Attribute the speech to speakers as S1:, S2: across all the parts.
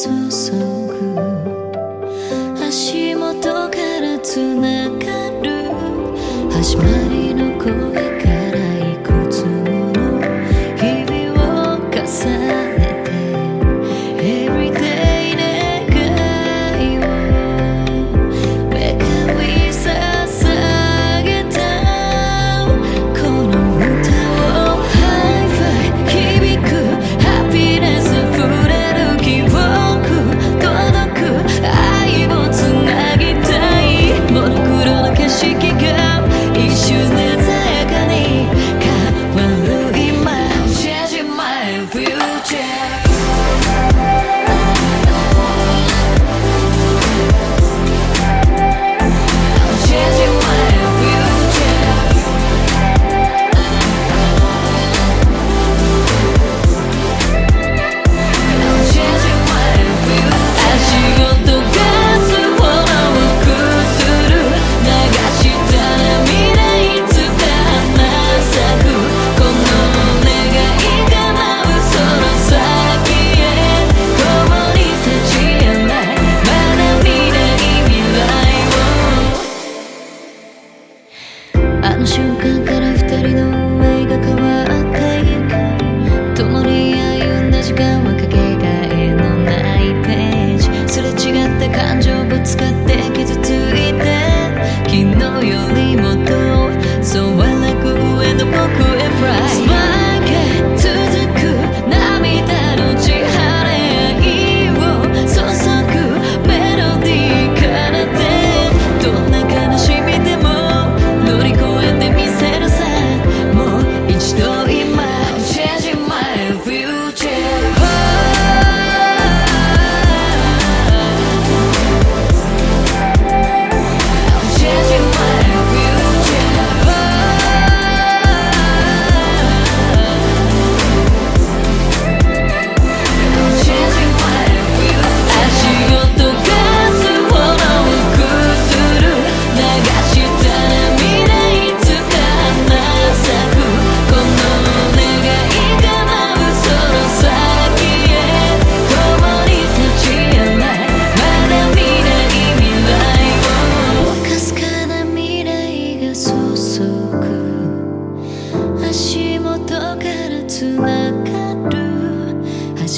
S1: 足元からつながる。始まり感情ぶつかって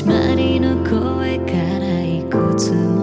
S1: 始まりの声からいくつも